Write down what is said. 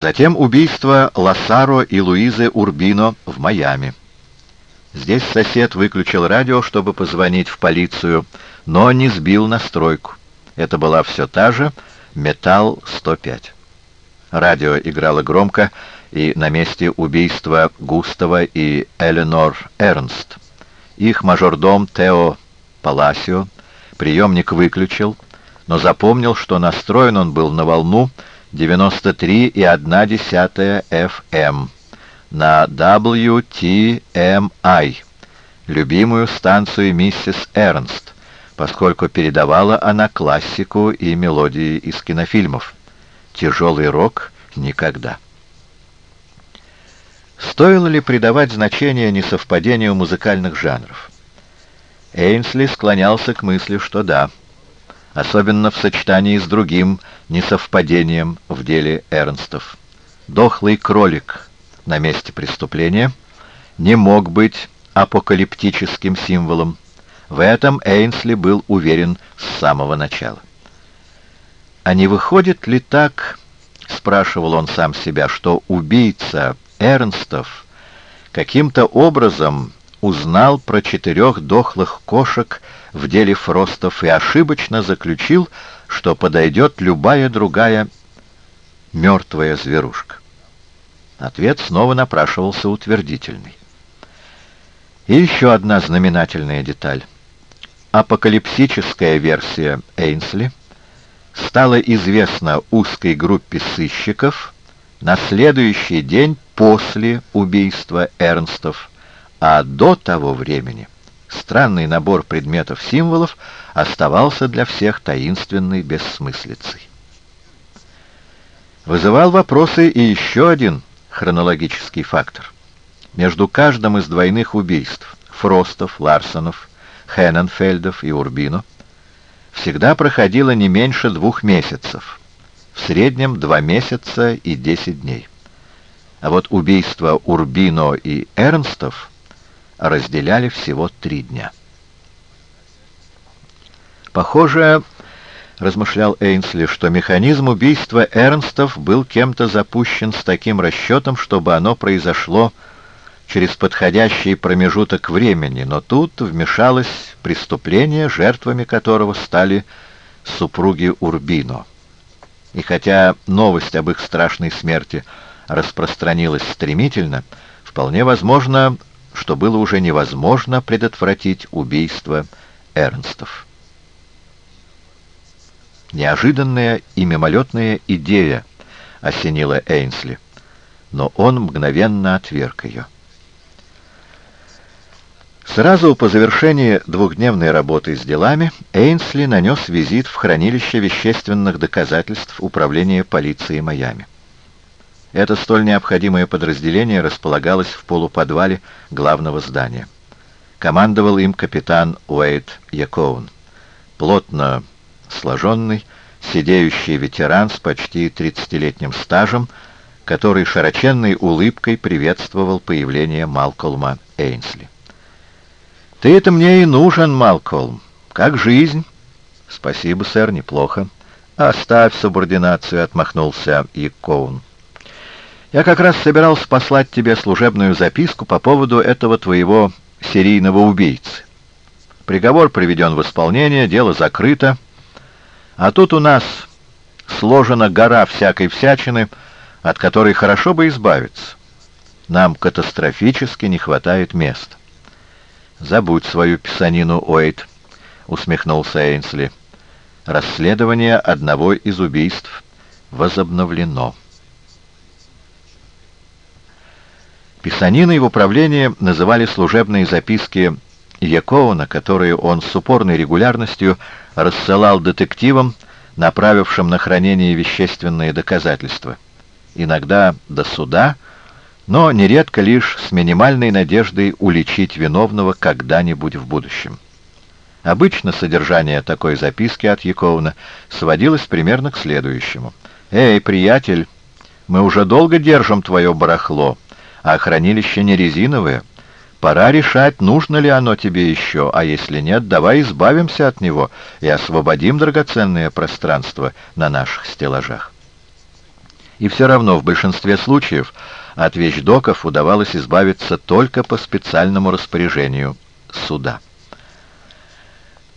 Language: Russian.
Затем убийство Лассаро и Луизы Урбино в Майами. Здесь сосед выключил радио, чтобы позвонить в полицию, но не сбил настройку. Это была все та же «Металл-105». Радио играло громко, и на месте убийства Густава и Эленор Эрнст. Их мажордом Тео Паласио приемник выключил, но запомнил, что настроен он был на волну 93,1 FM на WTMI, любимую станцию миссис Эрнст, поскольку передавала она классику и мелодии из кинофильмов. Тяжелый рок никогда. Стоило ли придавать значение несовпадению музыкальных жанров? Эйнсли склонялся к мысли, что да, особенно в сочетании с другим несовпадением в деле Эрнстов. Дохлый кролик на месте преступления не мог быть апокалиптическим символом. В этом Эйнсли был уверен с самого начала. А не выходит ли так, спрашивал он сам себя, что убийца Эрнстов каким-то образом узнал про четырех дохлых кошек в деле Фростов и ошибочно заключил, что подойдет любая другая мертвая зверушка. Ответ снова напрашивался утвердительный. И еще одна знаменательная деталь. Апокалипсическая версия Эйнсли стала известна узкой группе сыщиков на следующий день после убийства Эрнстов, а до того времени странный набор предметов-символов оставался для всех таинственной бессмыслицей. Вызывал вопросы и еще один хронологический фактор. Между каждым из двойных убийств Фростов, Ларсонов, Хенненфельдов и Урбино всегда проходило не меньше двух месяцев, в среднем два месяца и десять дней. А вот убийства Урбино и Эрнстов разделяли всего три дня. Похоже, размышлял Эйнсли, что механизм убийства Эрнстов был кем-то запущен с таким расчетом, чтобы оно произошло через подходящий промежуток времени, но тут вмешалось преступление, жертвами которого стали супруги Урбино. И хотя новость об их страшной смерти распространилась стремительно, вполне возможно, что было уже невозможно предотвратить убийство Эрнстов. Неожиданная и мимолетная идея осенила Эйнсли, но он мгновенно отверг ее. Сразу по завершении двухдневной работы с делами Эйнсли нанес визит в хранилище вещественных доказательств Управления полиции Майами. Это столь необходимое подразделение располагалось в полуподвале главного здания. Командовал им капитан Уэйд Якоун, плотно сложенный, сидеющий ветеран с почти 30-летним стажем, который широченной улыбкой приветствовал появление Малкольма Эйнсли. «Ты это мне и нужен, Малкольм. Как жизнь?» «Спасибо, сэр, неплохо». «Оставь субординацию», — отмахнулся Якоун. Я как раз собирался послать тебе служебную записку по поводу этого твоего серийного убийцы. Приговор приведен в исполнение, дело закрыто. А тут у нас сложена гора всякой всячины, от которой хорошо бы избавиться. Нам катастрофически не хватает места. «Забудь свою писанину, Уэйт», — усмехнулся Эйнсли. «Расследование одного из убийств возобновлено». Писаниной в управлении называли служебные записки Яковна, которые он с упорной регулярностью рассылал детективам, направившим на хранение вещественные доказательства. Иногда до суда, но нередко лишь с минимальной надеждой уличить виновного когда-нибудь в будущем. Обычно содержание такой записки от Яковна сводилось примерно к следующему. «Эй, приятель, мы уже долго держим твое барахло, а хранилище не резиновое. Пора решать, нужно ли оно тебе еще, а если нет, давай избавимся от него и освободим драгоценное пространство на наших стеллажах. И все равно в большинстве случаев от вещдоков удавалось избавиться только по специальному распоряжению суда.